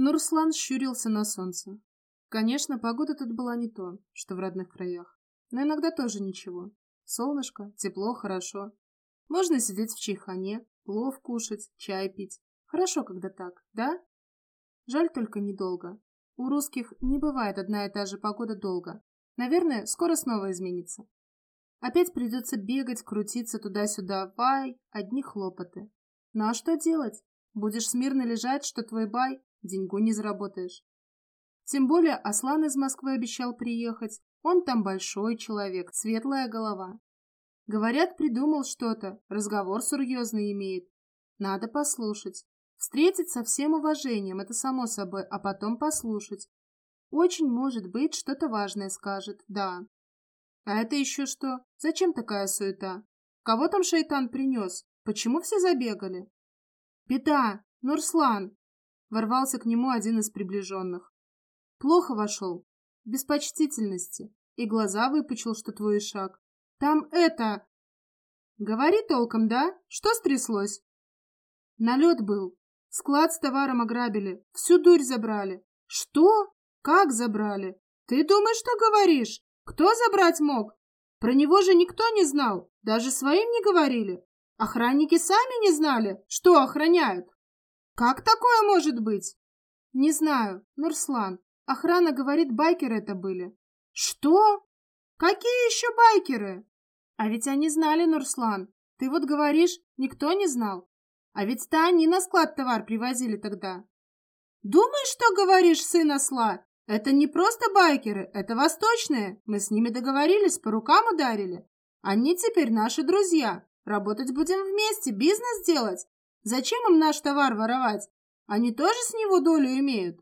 Но Руслан щурился на солнце. Конечно, погода тут была не то, что в родных краях. Но иногда тоже ничего. Солнышко, тепло, хорошо. Можно сидеть в чайхане, плов кушать, чай пить. Хорошо, когда так, да? Жаль только недолго. У русских не бывает одна и та же погода долго. Наверное, скоро снова изменится. Опять придется бегать, крутиться туда-сюда. Вай, одни хлопоты. Ну а что делать? Будешь смирно лежать, что твой бай, деньгу не заработаешь. Тем более Аслан из Москвы обещал приехать. Он там большой человек, светлая голова. Говорят, придумал что-то, разговор серьезный имеет. Надо послушать. Встретить со всем уважением, это само собой, а потом послушать. Очень может быть, что-то важное скажет, да. А это еще что? Зачем такая суета? Кого там шайтан принес? Почему все забегали? Беда! Нурслан! Ворвался к нему один из приближенных. Плохо вошел. Без почтительности. И глаза выпучил, что твой шаг. Там это... Говори толком, да? Что стряслось? Налет был. Склад с товаром ограбили. Всю дурь забрали. Что? Как забрали? Ты думаешь, что говоришь? Кто забрать мог? Про него же никто не знал. Даже своим не говорили. Охранники сами не знали, что охраняют. Как такое может быть? Не знаю, Нурслан. Охрана говорит, байкеры это были. Что? Какие еще байкеры? А ведь они знали, Нурслан. Ты вот говоришь, никто не знал. А ведь это они на склад товар привозили тогда. Думаешь, что говоришь, сын осла? Это не просто байкеры, это восточные. Мы с ними договорились, по рукам ударили. Они теперь наши друзья. Работать будем вместе, бизнес делать. Зачем им наш товар воровать? Они тоже с него долю имеют.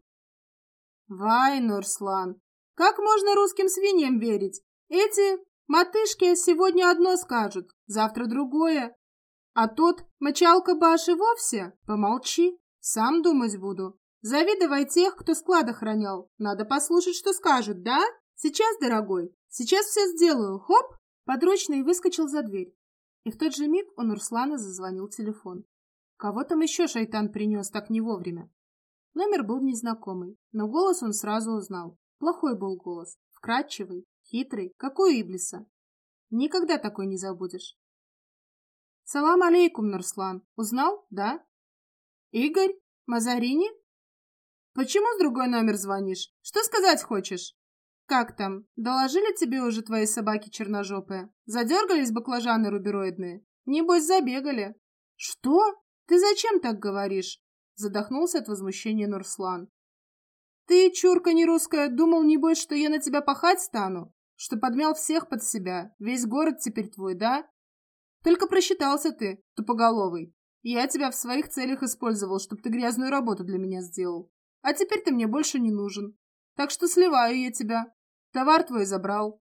Вай, Нурслан, как можно русским свиньям верить? Эти Матышки сегодня одно скажут, завтра другое. А тот мочалка баши вовсе? Помолчи, сам думать буду. Завидовай тех, кто склад охранял. Надо послушать, что скажут, да? Сейчас, дорогой, сейчас все сделаю. Хоп! Подручный выскочил за дверь. И в тот же миг у Нурслана зазвонил телефон. Кого там еще шайтан принес так не вовремя? Номер был незнакомый, но голос он сразу узнал. Плохой был голос, вкрадчивый, Хитрый, как у Иблиса. Никогда такой не забудешь. Салам алейкум, Нурслан. Узнал, да? Игорь? Мазарини? Почему с другой номер звонишь? Что сказать хочешь? Как там? Доложили тебе уже твои собаки черножопые? Задергались баклажаны рубероидные? Небось, забегали. Что? Ты зачем так говоришь? Задохнулся от возмущения Нурслан. Ты, чурка не русская, думал, небось, что я на тебя пахать стану? Что подмял всех под себя. Весь город теперь твой, да? Только просчитался ты, тупоголовый. Я тебя в своих целях использовал, чтобы ты грязную работу для меня сделал. А теперь ты мне больше не нужен. Так что сливаю я тебя. Товар твой забрал.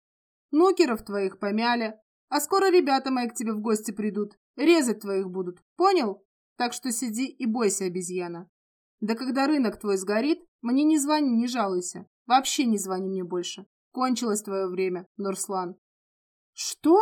Нукеров твоих помяли. А скоро ребята мои к тебе в гости придут. Резать твоих будут. Понял? Так что сиди и бойся, обезьяна. Да когда рынок твой сгорит, мне не звони, не жалуйся. Вообще не звони мне больше. Кончилось твое время, Нурслан. Что?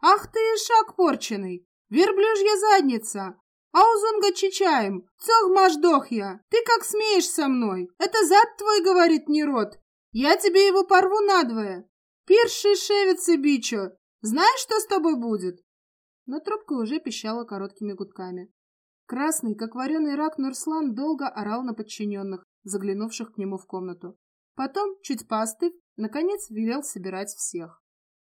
Ах ты, шаг порченый! Верблюжья задница! Аузунга чичаем! Цог я! Ты как смеешь со мной? Это зад твой, говорит Нерод. Я тебе его порву надвое. Пирши шевицы бичо. Знаешь, что с тобой будет? Но трубка уже пищала короткими гудками. Красный, как вареный рак, Нурслан долго орал на подчиненных, заглянувших к нему в комнату. Потом, чуть поостыв, наконец велел собирать всех.